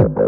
you.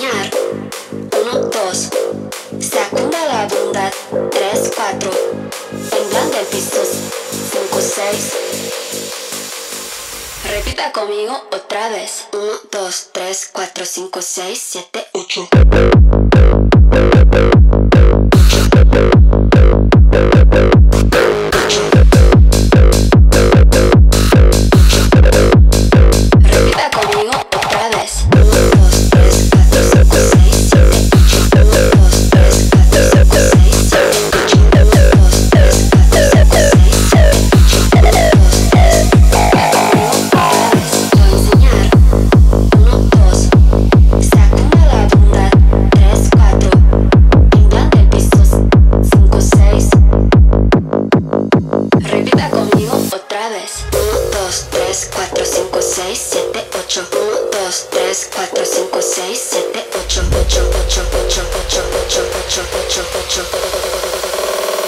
1, 2. Sacunda la bunda. 3, 4. Temblando el piso. 5, 6. Repita conmigo otra vez. 1, 2, 3, 4, 5, 6, 7, 8. 6, 7, 8. 1, 2, 3, 4, 5, 6, 7, 8. 8, 8, 8, 8, 8, 8, 8, 8.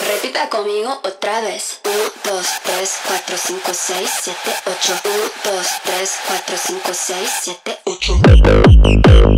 Repita conmigo otra vez. 1, 2, 3, 4, 5, 6, 7, 8. 1, 2, 3, 4, 5, 6, 7, 8.